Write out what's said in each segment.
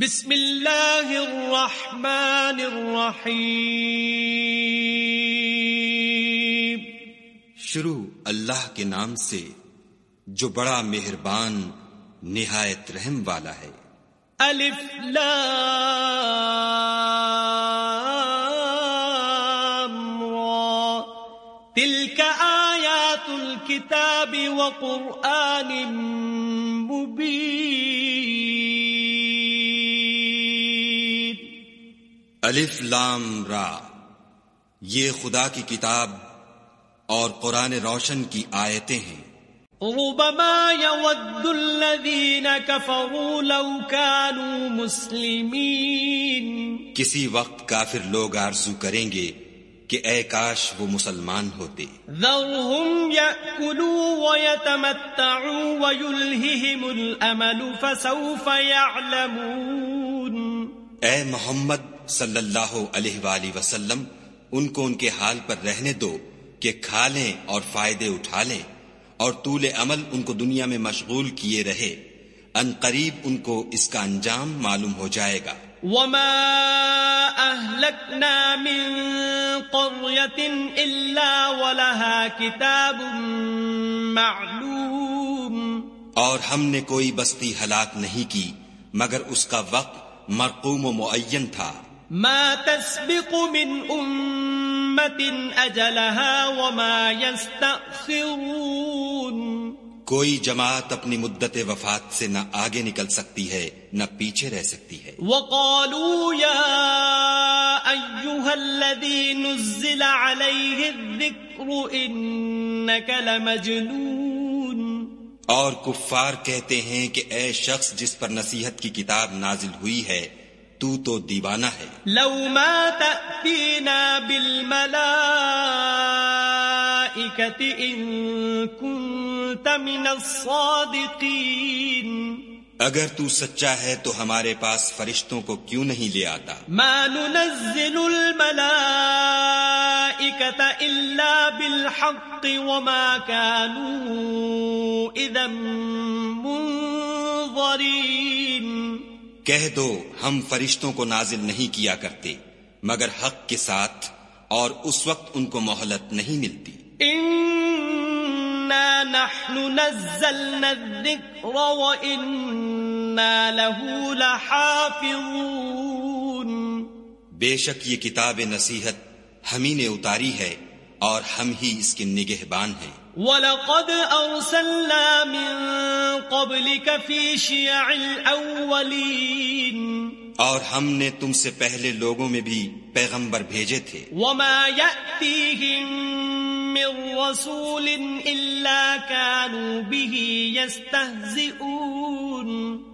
بسم اللہ الرحمن الرحیم۔ شروع اللہ کے نام سے جو بڑا مہربان نہایت رحم والا ہے۔ الف لام را۔ تلك آیات الكتاب وقرآن مبین۔ الف لام را یہ خدا کی کتاب اور قرآن روشن کی آیتیں ہیں۔ ربما يود الذين كفروا لو كانوا مسلمين کسی وقت کافر لوگ آرزو کریں گے کہ اے کاش وہ مسلمان ہوتے۔ ذرهم يأكلوا ويتمتعوا ويلههم الأمل فسوف يعلمون اے محمد صلی اللہ علیہ وآلہ وسلم ان کو ان کے حال پر رہنے دو کہ کھا لیں اور فائدے اٹھا لیں اور طول عمل ان کو دنیا میں مشغول کیے رہے۔ ان قریب ان کو اس کا انجام معلوم ہو جائے گا۔ وما أهلكنا من قرية إلا ولها كتاب معلوم۔ اور ہم نے کوئی بستی ہلاک نہیں کی مگر اس کا وقت مرقوم و معین تھا۔ ما تسبق من أمة أجلها وما يستأخرون. کوئی جماعت اپنی مدت وفات سے نہ آگے نکل سکتی ہے نہ پیچھے رہ سکتی ہے۔ وقالوا يا أيها الذي نزل عليه الذكر إنك لمجنون. اور کفار کہتے ہیں کہ اے شخص جس پر نصیحت کی کتاب نازل ہوئی ہے تو تو دیوانہ ہے۔ لو ما تأتينا بالملائكة إن كنت من الصادقين اگر تو سچا ہے تو ہمارے پاس فرشتوں کو کیوں نہیں لے آتا؟ ما ننزل الملائكة إلا بالحق وما كانوا إذا منظرين کہہ دو ہم فرشتوں کو نازل نہیں کیا کرتے مگر حق کے ساتھ اور اس وقت ان کو مہلت نہیں ملتی۔ نحن نزلنا الذكر وإنا له لحافظون۔ بے شک یہ کتاب نصیحت ہم ہی نے اتاری ہے اور ہم ہی اس کے نگہبان ہیں۔ وَلَقَدْ أَرْسَلْنَا مِن قَبْلِكَ فِي شِيَعِ الْأَوَّلِينَ اور ہم نے تم سے پہلے لوگوں میں بھی پیغمبر بھیجے تھے۔ وَمَا يَأْتِيهِم مِّن رَّسُولٍ إِلَّا كَانُوا بِهِ يَسْتَهْزِئُونَ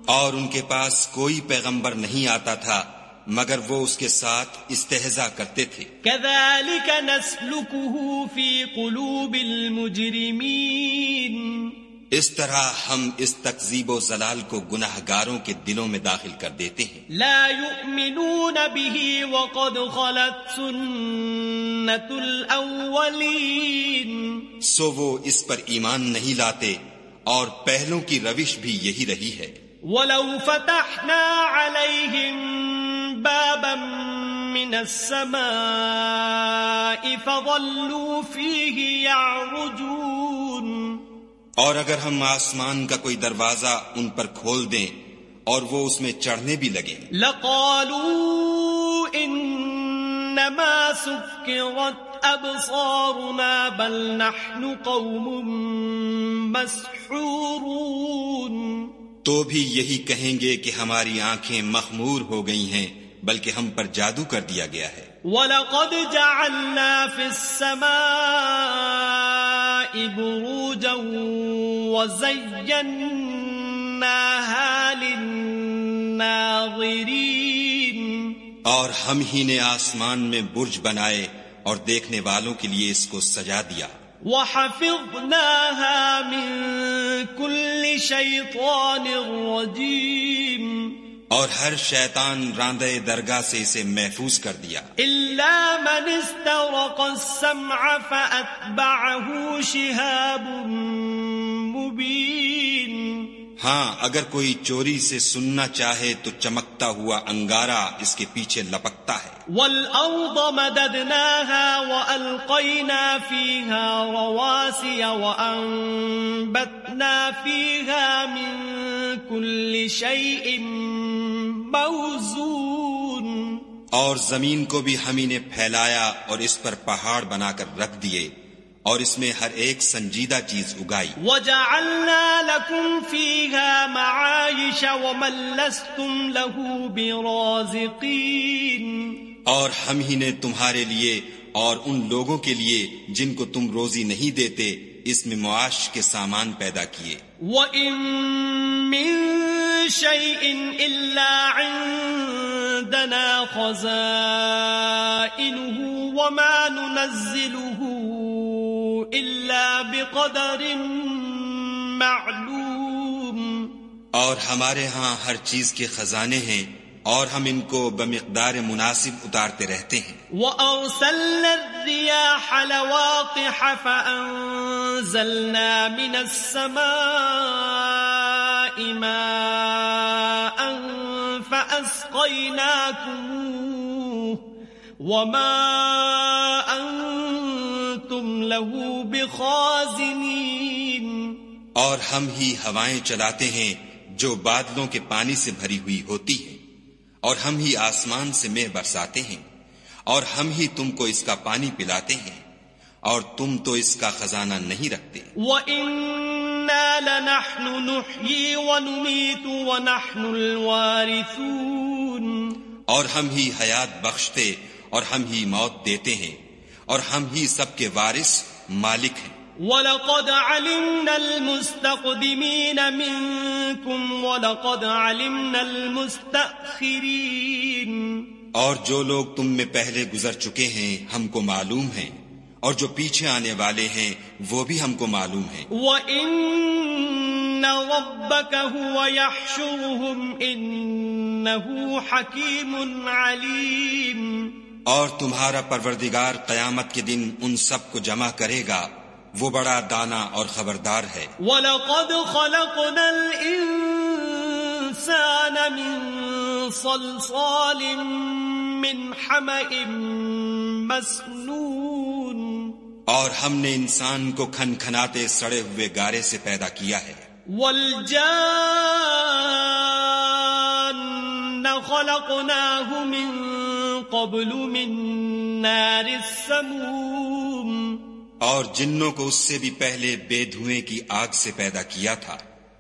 اور ان کے پاس کوئی پیغمبر نہیں آتا تھا۔ مگر وہ اس کے ساتھ استہزا کرتے تھے۔ كَذَلِكَ نَسْلُكُهُ فِي قُلُوبِ الْمُجْرِمِينَ. اس طرح ہم اس تکذیب و زلال کو گناہ گاروں کے دلوں میں داخل کر دیتے ہیں۔ لا يؤمنون به وقد خلت سنة الأولين. سو وہ اس پر ایمان نہیں لاتے اور پہلوں کی روش بھی یہی رہی ہے۔ ولو فتحنا عليهم بابا من السماء فظلوا فيه يعرجون اور اگر ہم آسمان کا کوئی دروازہ ان پر کھول دیں اور وہ اس میں چڑھنے بھی لگے لقالوا إنما سكرت أبصارنا بل نحن قوم مسحورون تو بھی یہی کہیں گے کہ ہماری آنکھیں مخمور ہو گئی ہیں۔ بلکہ ہم پر جادو کر دیا گیا ہے۔ وَلَقَدْ جَعَلْنَا فِي السَّمَاءِ بُرُوجًا وَزَيَّنَّاهَا لِلنَّاظِرِينَ۔ اور ہم ہی نے آسمان میں برج بنائے اور دیکھنے والوں کے لیے اس کو سجا دیا۔ وَحَفِظْنَاهَا مِن كُلِّ شَيْطَانٍ رَجِيمٍ۔ اور ہر شیطان راندے درگاہ سے اسے محفوظ کر دیا۔ إلا من استرق السمع فأتبعه شهاب مبين۔ ہاں اگر کوئی چوری سے سننا چاہے تو چمکتا ہوا انگارہ اس کے پیچھے لپکتا ہے۔ والأرض مددناها وألقينا فيها رواسي وأنبتنا فيها من كل شيء موزون. اور زمین کو بھی ہم نے پھیلایا اور اس پر پہاڑ بنا کر رکھ دیے اور اس میں ہر ایک سنجیدہ چیز اگائی۔ وجعلنا لكم فيها معايش ومن لستم له برازقين۔ اور ہم ہی نے تمہارے لیے اور ان لوگوں کے لیے جن کو تم روزی نہیں دیتے اس میں معاش کے سامان پیدا کیے۔ وَإِن من شيء إلا عندنا خزائنه وما ننزله إلا بقدر معلوم۔ اور ہمارے ہاں ہر چیز کے خزانے ہیں اور ہم ان کو بمقدار مناسب اتارتے رہتے ہیں۔ وأرسلنا الرياح لواقح فأنزلنا من السماء ماء فأسقيناكموه وما أنتم له بخازنين۔ اور ہم ہی ہوائیں چلاتے ہیں جو بادلوں کے پانی سے بھری ہوئی ہوتی ہیں اور ہم ہی آسمان سے مہ برساتے ہیں اور ہم ہی تم کو اس کا پانی پلاتے ہیں اور تم تو اس کا خزانہ نہیں رکھتے۔ وَإِنَّا لَنَحْنُ نُحْيِي وَنُمِيتُ وَنَحْنُ الْوَارِثُونَ۔ اور ہم ہی حیات بخشتے اور ہم ہی موت دیتے ہیں اور ہم ہی سب کے وارث مالک ہیں۔ وَلَقَدْ عَلِمْنَا الْمُسْتَقْدِمِينَ مِنْكُمْ وَلَقَدْ عَلِمْنَا الْمُسْتَأْخِرِينَ اور جو لوگ تم میں پہلے گزر چکے ہیں ہم کو معلوم ہیں۔ اور جو پیچھے آنے والے ہیں وہ بھی ہم کو معلوم ہیں۔ وَإِنَّ رَبَّكَ هُوَ يَحْشُرُهُمْ إِنَّهُ حَكِيمٌ عَلِيمٌ اور تمہارا پروردگار قیامت کے دن ان سب کو جمع کرے گا۔ وہ بڑا دانا اور خبردار ہے۔ وَلَقَدْ خَلَقْنَا الْإِنسَانَ مِنْ صَلْصَالٍ مِنْ حَمَئٍ مَسْنُونٍ۔ اور ہم نے انسان کو کھن کھناتے سڑے ہوئے گارے سے پیدا کیا ہے۔ وَالْجَانَّ خَلَقْنَاهُ مِنْ قَبْلُ مِنْ نَارِ السَّمُومِ۔ اور جنوں کو اس سے بھی پہلے بے دھوئیں کی آگ سے پیدا کیا تھا۔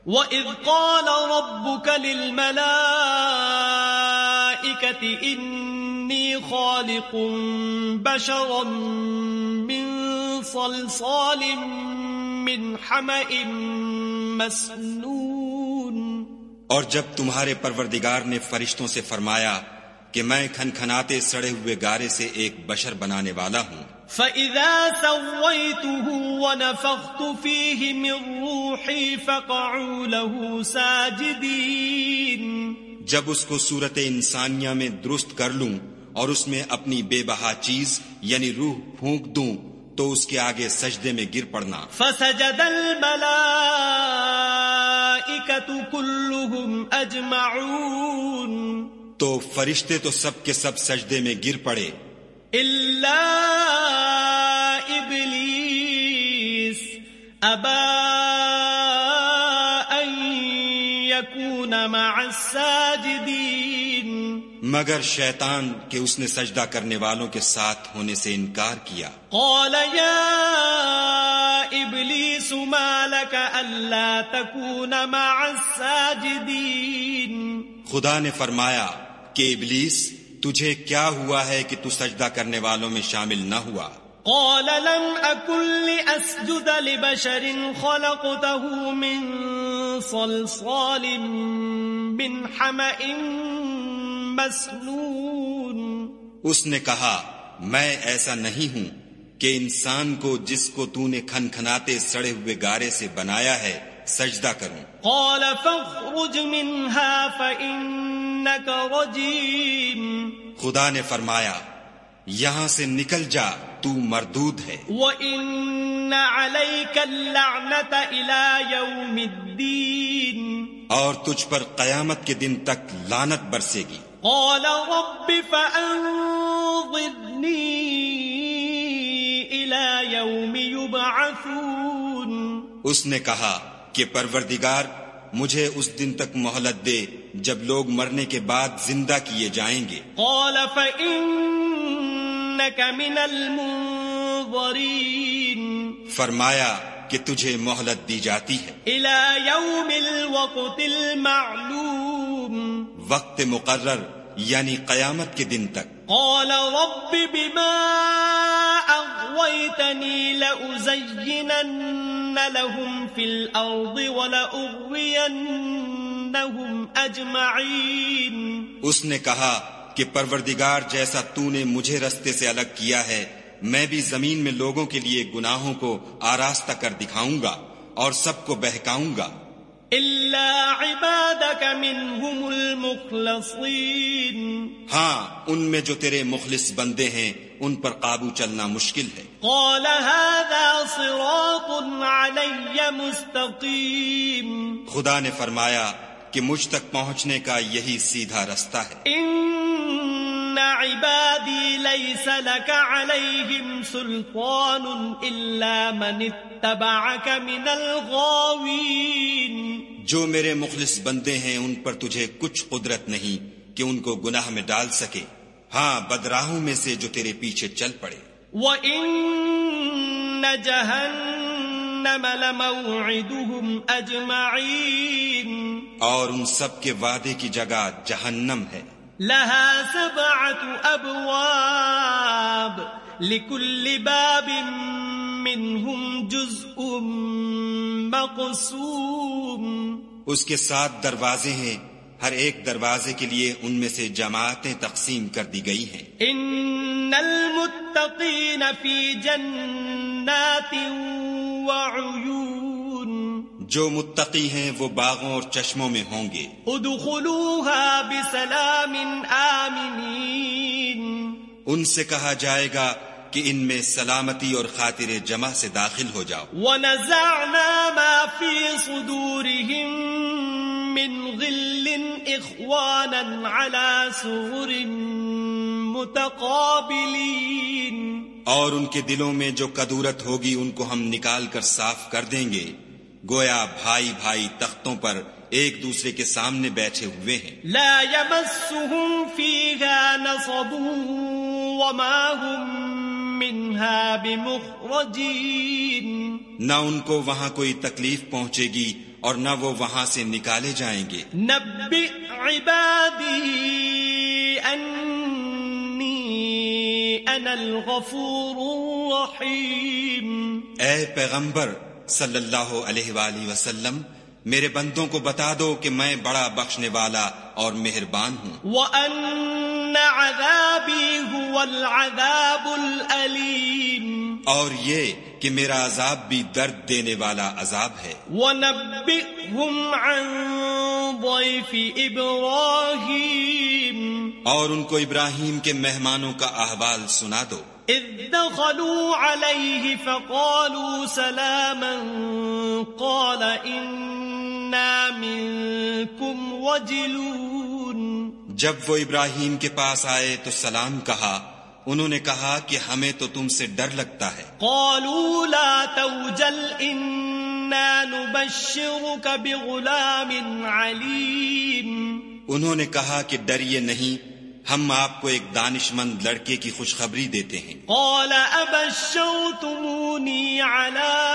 وَإِذْ قَالَ رَبُّكَ لِلْمَلَائِكَةِ إِنِّي خَالِقٌ بَشَرًا مِّن صَلْصَالٍ مِّنْ حَمَئٍ مَسْنُونٍ۔ اور جب تمہارے پروردگار نے فرشتوں سے فرمایا کہ میں کھن کھناتے سڑے ہوئے گارے سے ایک بشر بنانے والا ہوں۔ فَإِذَا سَوَّيْتُهُ وَنَفَخْتُ فِيهِ مِن رُّوحِي فَقَعُوا لَهُ سَاجِدِينَ۔ جب اس کو صورت انسانیہ میں درست کر لوں اور اس میں اپنی بے بہا چیز یعنی روح پھونک دوں تو اس کے آگے سجدے میں گر پڑنا۔ فَسَجَدَ الْمَلَائِكَةُ كُلُّهُمْ أَجْمَعُونَ۔ تو فرشتے تو سب کے سب سجدے میں گر پڑے۔ إِبْلِيسَ أَبَى أَن يَكُونَ مَعَ السَّاجِدِينَ۔ مگر شیطان کہ اس نے سجدہ کرنے والوں کے ساتھ ہونے سے انکار کیا۔ قال يا إبليس ما لك ألا تكون مع الساجدين۔ خدا نے فرمایا کہ ابلیس تجھے کیا ہوا ہے کہ تو سجدہ کرنے والوں میں شامل نہ ہوا؟ قال لم أكن لأسجد لبشر خلقته من صلصال من حمأ مسنون. اس نے کہا میں ایسا نہیں ہوں کہ انسان کو جس کو تو نے کھن کھناتے سڑے ہوئے گارے سے بنایا ہے سجدہ کروں۔ قال فاخرج منها فإنك رجيم خدا نے فرمایا یہاں سے نکل جا تو مردود ہے۔ وَإِنَّ عَلَيْكَ اللَّعْنَةَ إِلَى يَوْمِ الدِّينِ۔ اور تجھ پر قیامت کے دن تک لانت برسے گی۔ قال رب فأنظرني إلى يوم يبعثون۔ اس نے کہا کہ پروردگار مجھے اس دن تک مہلت دے جب لوگ مرنے کے بعد زندہ کیے جائیں گے۔ قال فإنك من فرمایا کہ تجھے مہلت دی جاتی ہے۔ إلى يوم الوقت المعلوم۔ وقت مقرر یعنی قیامت کے دن تک۔ قال رب بما لهم في الأرض ولأغوينهم أجمعين اس نے کہا کہ پروردگار جیسا تو نے مجھے رستے سے الگ کیا ہے میں بھی زمین میں لوگوں کے لیے گناہوں کو آراستہ کر دکھاؤں گا اور سب کو بہکاؤں گا۔ إلا عبادك منهم المخلصين ہاں ان میں جو تیرے مخلص بندے ہیں ان پر قابو چلنا مشکل ہے۔ قال هذا صراط علي مستقيم۔ خدا نے فرمایا کہ مجھ تک پہنچنے کا یہی سیدھا رستہ ہے۔ إن عبادي ليس لك عليهم سلطان إلا من اتبعك من الغاوين جو میرے مخلص بندے ہیں ان پر تجھے کچھ قدرت نہیں کہ ان کو گناہ میں ڈال سکے۔ ہاں بدراہوں میں سے جو تیرے پیچھے چل پڑے۔ وَإِنَّ جَهَنَّمَ لَمَوْعِدُهُمْ أَجْمَعِينَ۔ اور ان سب کے وعدے کی جگہ جہنم ہے۔ لها سبعة أبواب لكل باب منهم جزء مقسوم۔ اس کے سات دروازے ہیں ہر ایک دروازے کے لیے ان میں سے جماعتیں تقسیم کر دی گئی ہیں۔ إن المتقين في جنات وعيون۔ جو متقی ہیں وہ باغوں اور چشموں میں ہوں گے۔ ادخلوها بسلام آمنين ان سے کہا جائے گا کہ ان میں سلامتی اور خاطر جمع سے داخل ہو جاؤ۔ ونزعنا ما في صدورهم من غل إخوانا على سرر متقابلين. اور ان کے دلوں میں جو کدورت ہوگی ان کو ہم نکال کر صاف کر دیں گے۔ گویا بھائی بھائی تختوں پر ایک دوسرے کے سامنے بیٹھے ہوئے ہیں۔ لا يمسهم فيها نصب وما هم منها بمخرجين۔ نہ ان کو وہاں کوئی تکلیف پہنچے گی اور نہ وہ وہاں سے نکالے جائیں گے۔ نبئ عبادي أني أنا الغفور الرحيم اے پیغمبر صلی اللہ علیہ وآلہ وسلم میرے بندوں کو بتا دو کہ میں بڑا بخشنے والا اور مہربان ہوں۔ وأن عذابي هو العذاب الأليم۔ اور یہ کہ میرا عذاب بھی درد دینے والا عذاب ہے۔ ونبئهم عن ضيف إبراهيم۔ اور ان کو ابراہیم کے مہمانوں کا احوال سنا دو۔ إذ دخلوا عليه فقالوا سلاما۔ قال إنا منكم وجلون۔ جب وہ ابراہیم کے پاس آئے تو سلام کہا۔ انہوں نے کہا کہ ہمیں تو تم سے ڈر لگتا ہے۔ قالوا لا توجل إنا نبشرك بغلام عليم انہوں نے کہا کہ ڈریے نہیں ہم آپ کو ایک دانش مند لڑکے کی خوشخبری دیتے ہیں۔ قال أبشرتموني على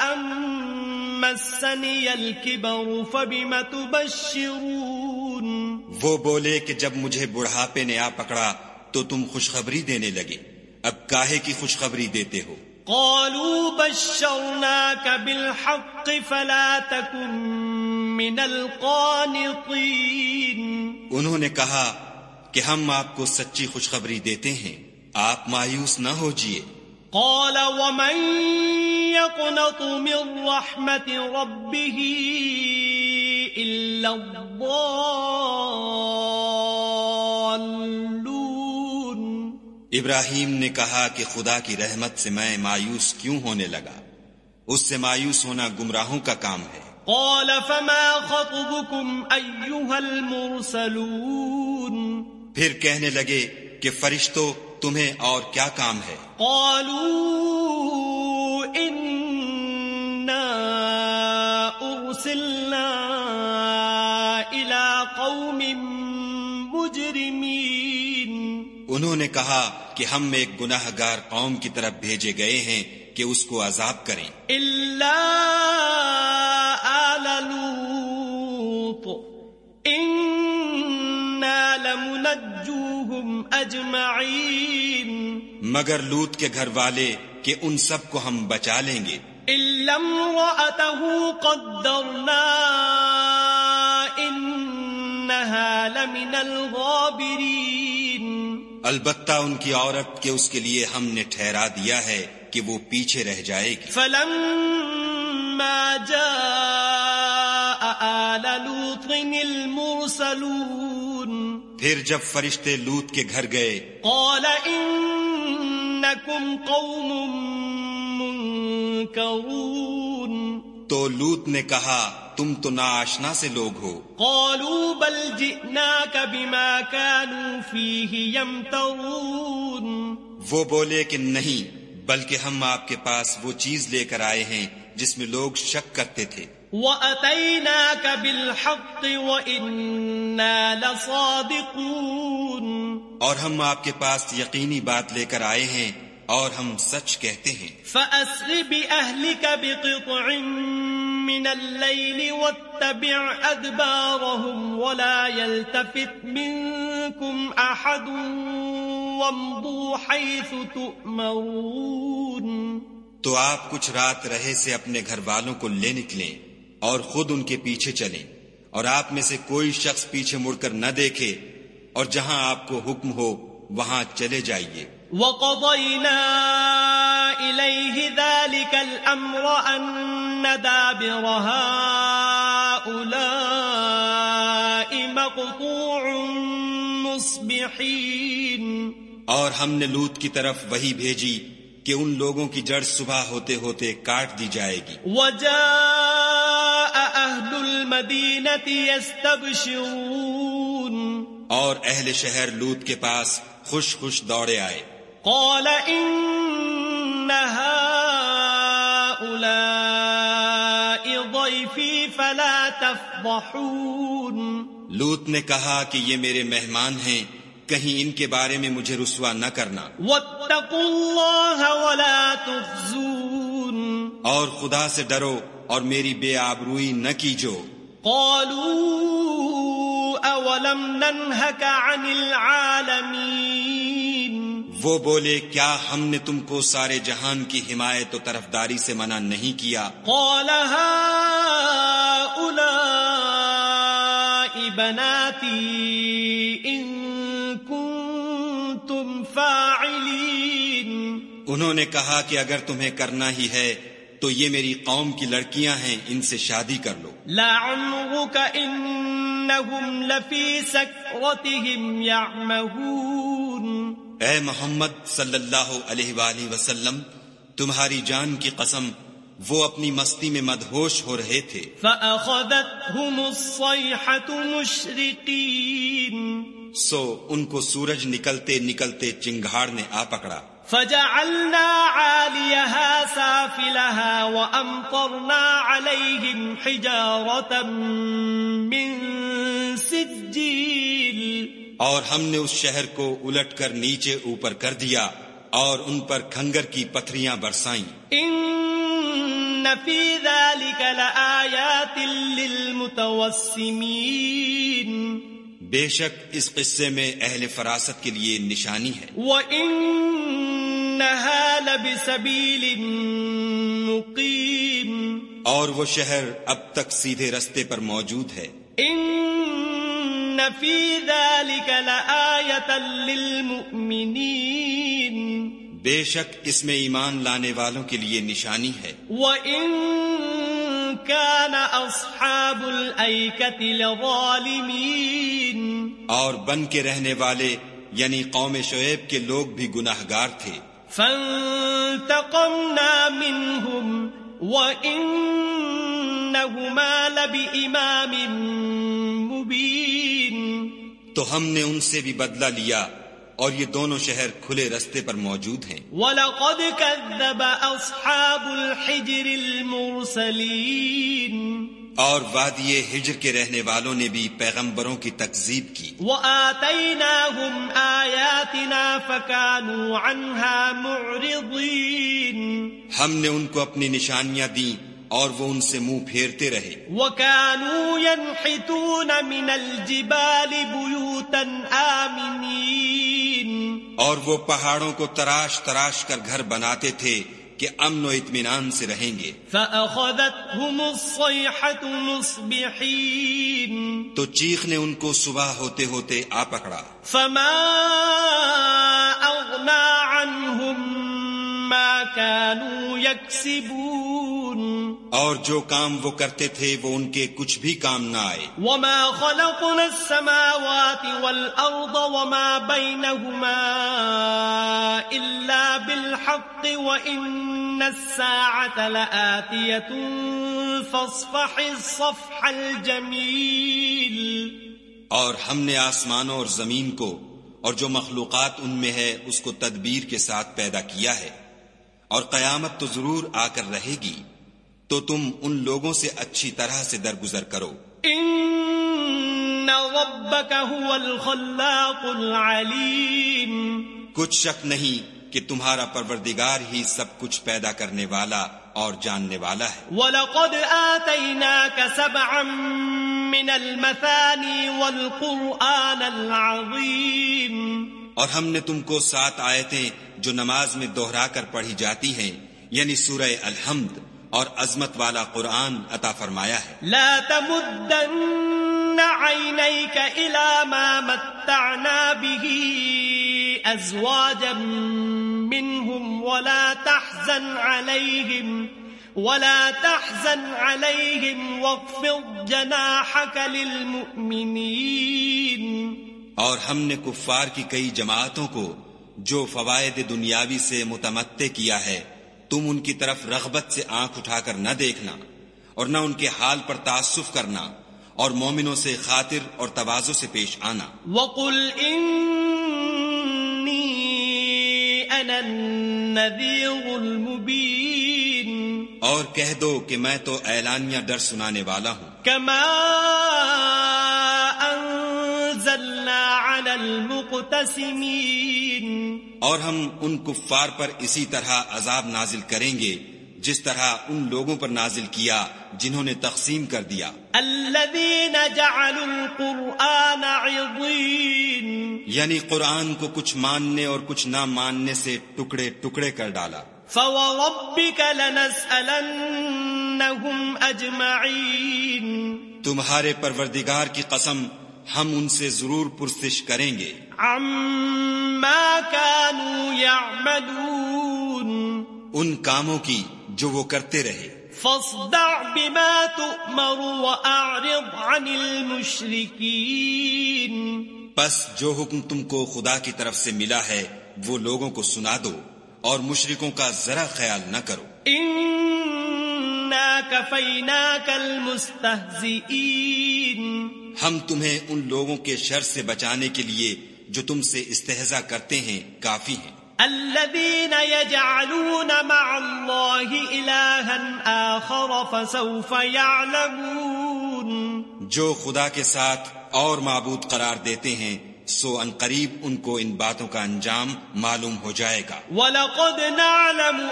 أن مسني الكبر فبم تبشرون؟ وہ بولے کہ جب مجھے بڑھاپے نے آ پکڑا تو تم خوشخبری دینے لگے۔ اب کاہے کی خوشخبری دیتے ہو؟ قالوا بشرناك بالحق فلا تكن من القانطين انہوں نے کہا کہ ہم آپ کو سچی خوشخبری دیتے ہیں آپ مایوس نہ ہو جیے قال ومن يقنط من رحمة ربه إلا الضالون۔ ابراہیم نے کہا کہ خدا کی رحمت سے میں مایوس کیوں ہونے لگا؟ اس سے مایوس ہونا گمراہوں کا کام ہے۔ قال فما خطبكم أيها المرسلون؟ پھر کہنے لگے کہ فرشتوں تمہیں اور کیا کام ہے؟ قالوا إنا أرسلنا إلى قوم مجرمين۔ انہوں نے کہا کہ ہم ایک گناہ گار قوم کی طرف بھیجے گئے ہیں کہ اس کو عذاب کریں۔ آل لوط لمنجوهم أجمعين مگر لوت کے گھر والے کہ ان سب کو ہم بچا لیں گے۔ قدرنا إنها لمن الغابرين البتہ ان کی عورت کے اس کے لیے ہم نے ٹھہرا دیا ہے کہ وہ پیچھے رہ جائے گی۔ فلما جاء آل لوط المرسلون پھر جب فرشتے لوت کے گھر گئے قال إنكم قوم منكرون تو لوت نے کہا تم تو ناشنا سے لوگ ہو۔ قالوا بل جئناك بما كانوا فيه يمترون وہ بولے کہ نہیں بلکہ ہم آپ کے پاس وہ چیز لے کر آئے ہیں جس میں لوگ شک کرتے تھے۔ وَأَتَيْنَاكَ بِالْحَقِّ وَإِنَّا لَصَادِقُونَ۔ اور ہم آپ کے پاس یقینی بات لے کر آئے ہیں اور ہم سچ کہتے ہیں۔ فَأَسْرِ بِأَهْلِكَ بِقِطْعٍ مِّنَ اللَّيْلِ وَاتَّبِعْ أَدْبَارَهُمْ وَلَا يَلْتَفِتْ مِنكُمْ أَحَدٌ وَامْضُوا حَيْثُ تُؤْمَرُونَ۔ تو آپ کچھ رات رہے سے اپنے گھر والوں کو لے نکلیں اور خود ان کے پیچھے چلیں۔ اور آپ میں سے کوئی شخص پیچھے مڑ کر نہ دیکھے اور جہاں آپ کو حکم ہو وہاں چلے جائیے۔ وَقَضَيْنَا إِلَيْهِ ذَلِكَ الْأَمْرَ أَنَّ دَابِرَ هَٰؤُلَاءِ مَقْطُوعٌ مُصْبِحِينَ۔ اور ہم نے لوت کی طرف وہی بھیجی کہ ان لوگوں کی جڑ صبح ہوتے ہوتے کاٹ دی جائے گی۔ وَجَاءَ أَهْلُ الْمَدِينَةِ يَسْتَبْشِرُونَ۔ اور اہل شہر لوت کے پاس خوش خوش دوڑے آئے۔ قال هؤلاء ضيفي فلا تفضحون۔ لوت نے کہا کہ یہ میرے مہمان ہیں کہیں ان کے بارے میں مجھے رسوا نہ کرنا۔ واتقوا الله ولا تخزون۔ اور خدا سے ڈرو اور میری بے آبروئی نہ کیجو۔ قالوا أولم ننهك عن العالمين۔ وہ بولے کیا ہم نے تم کو سارے جہان کی حمایت و طرفداری سے منع نہیں کیا؟ قال هؤلاء بناتي إن كنتم فاعلين۔ انہوں نے کہا کہ اگر تمہیں کرنا ہی ہے تو یہ میری قوم کی لڑکیاں ہیں ان سے شادی کر لو۔ لعمرك إنهم لفي سكرتهم يعمهون. اے محمد صلی اللہ علیہ وآلہ وسلم تمہاری جان کی قسم وہ اپنی مستی میں مدہوش ہو رہے تھے۔ فأخذتهم الصيحة مشرقين. سو ان کو سورج نکلتے نکلتے چنگھاڑ نے آ پکڑا۔ فجعلنا عاليها سافلها وأمطرنا عليهم حجارة من سجيل. اور ہم نے اس شہر کو الٹ کر نیچے اوپر کر دیا اور ان پر کھنگر کی پتھریاں برسائیں۔ إن في ذلك لآيات للمتوسمين بے شک اس قصے میں اہل فراست کے لیے نشانی ہے۔ وَإِنَّهَا لَبِسَبِيلٍ مُقِيمٍ اور وہ شہر اب تک سیدھے رستے پر موجود ہے۔ إِنَّ فِي ذَلِكَ لَآيَةً لِّلْمُؤْمِنِينَ بے شک اس میں ایمان لانے والوں کے لیے نشانی ہے۔ وَإِن كَانَ أَصْحَابُ الْأَيْكَةِ لَظَالِمِينَ اور بن کے رہنے والے یعنی قوم شعیب کے لوگ بھی گناہ گار تھے۔ فانتقمنا منهم وإنا إنهما لبإمام مبين. تو ہم نے ان سے بھی بدلہ لیا اور یہ دونوں شہر کھلے رستے پر موجود ہیں۔ وَلَقَدْ كَذَّبَ أَصْحَابُ الْحِجْرِ الْمُرْسَلِينَ. اور وادی ہجر کے رہنے والوں نے بھی پیغمبروں کی تکذیب کی۔ وَآتَيْنَاهُمْ آيَاتِنَا فَكَانُوا عَنْهَا مُعْرِضِينَ۔ ہم نے ان کو اپنی نشانیاں دیں اور وہ ان سے منہ پھیرتے رہے۔ وَكَانُوا يَنْحِتُونَ مِنَ الْجِبَالِ بُيُوتًا آمِنِينَ۔ اور وہ پہاڑوں کو تراش تراش کر گھر بناتے تھے۔ کہ امن و اطمینان سے رہیں گے۔ فَأَخَذَتْهُمُ الصَّيْحَةُ مُصْبِحِينَ۔ تو چیخ نے ان کو صبح ہوتے ہوتے آ پکڑا۔ فما أغنى عنهم ما كانوا يكسبون. اور جو کام وہ کرتے تھے وہ ان کے کچھ بھی کام نہ آئے۔ وما خلقنا السماوات والأرض وما بينهما إلا بالحق وإن الساعة لآتية فاصفح الصفح الجميل. اور ہم نے آسمانوں اور زمین کو اور جو مخلوقات ان میں ہے اس کو تدبیر کے ساتھ پیدا کیا ہے۔ اور قیامت تو ضرور آ کر رہے گی تو تم ان لوگوں سے اچھی طرح سے درگزر کرو۔ ان ربك هو الخلاق العليم کچھ شک نہیں کہ تمہارا پروردگار ہی سب کچھ پیدا کرنے والا اور جاننے والا ہے۔ ولقد آتيناك سبعا من المثاني والقرآن العظيم اور ہم نے تم کو سات آیتیں جو نماز میں دوہرا کر پڑھی جاتی ہیں یعنی سورہ الحمد اور عظمت والا قرآن عطا فرمایا ہے۔ لا تمدن إلى ما متعنا به أزواجا منهم ولا تحزن عليهم ولا تحزن عليهم واخفض جناحك للمؤمنين اور ہم نے کفار کی کئی جماعتوں کو جو فوائد دنیاوی سے متمتع کیا ہے تم ان کی طرف رغبت سے آنکھ اٹھا کر نہ دیکھنا اور نہ ان کے حال پر تعصف کرنا اور مومنوں سے خاطر اور توازو سے پیش آنا۔ وقل إني أنا النذير المبين۔ اور کہہ دو کہ میں تو اعلانیہ ڈر سنانے والا ہوں۔ أنزلنا على المقتسمين اور ہم ان کفار پر اسی طرح عذاب نازل کریں گے جس طرح ان لوگوں پر نازل کیا جنہوں نے تقسیم کر دیا۔ الذين جعلوا القرآن عضين یعنی قرآن کو کچھ ماننے اور کچھ نہ ماننے سے ٹکڑے ٹکڑے کر ڈالا۔ فوربك لنسألنهم أجمعين۔ تمہارے پروردگار کی قسم ہم ان سے ضرور پرسش کریں گے۔ عما كانوا يعملون ان کاموں کی جو وہ کرتے رہے۔ فاصدع بما تؤمر وأعرض عن المشركين بس جو حکم تم کو خدا کی طرف سے ملا ہے وہ لوگوں کو سنا دو اور مشرکوں کا ذرا خیال نہ کرو۔ المستهزئين ہم تمہیں ان لوگوں کے شر سے بچانے کے لیے جو تم سے استحضا کرتے ہیں کافی ہیں۔ الذين يجعلون مع الله إلها آخر فسوف يعلمون جو خدا کے ساتھ اور معبود قرار دیتے ہیں سو ان قریب ان کو ان باتوں کا انجام معلوم ہو جائے گا۔ ولقد نعلم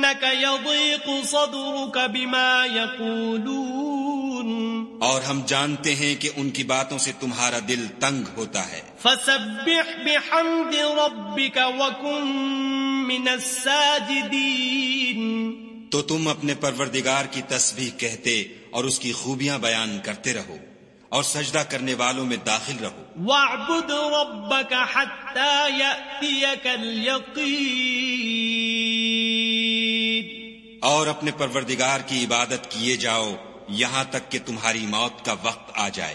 أنك يضيق صدرك بما يقولون. اور ہم جانتے ہیں کہ ان کی باتوں سے تمہارا دل تنگ ہوتا ہے۔ فسبح بحمد ربك وكن من الساجدين. تو تم اپنے پروردگار کی تسبیح کہتے اور اس کی خوبیاں بیان کرتے رہو اور سجدہ کرنے والوں میں داخل رہو۔ واعبد ربك حتى يأتيك اليقين. اور اپنے پروردگار کی عبادت کیے جاؤ، یہاں تک کہ تمہاری موت کا وقت آ جائے۔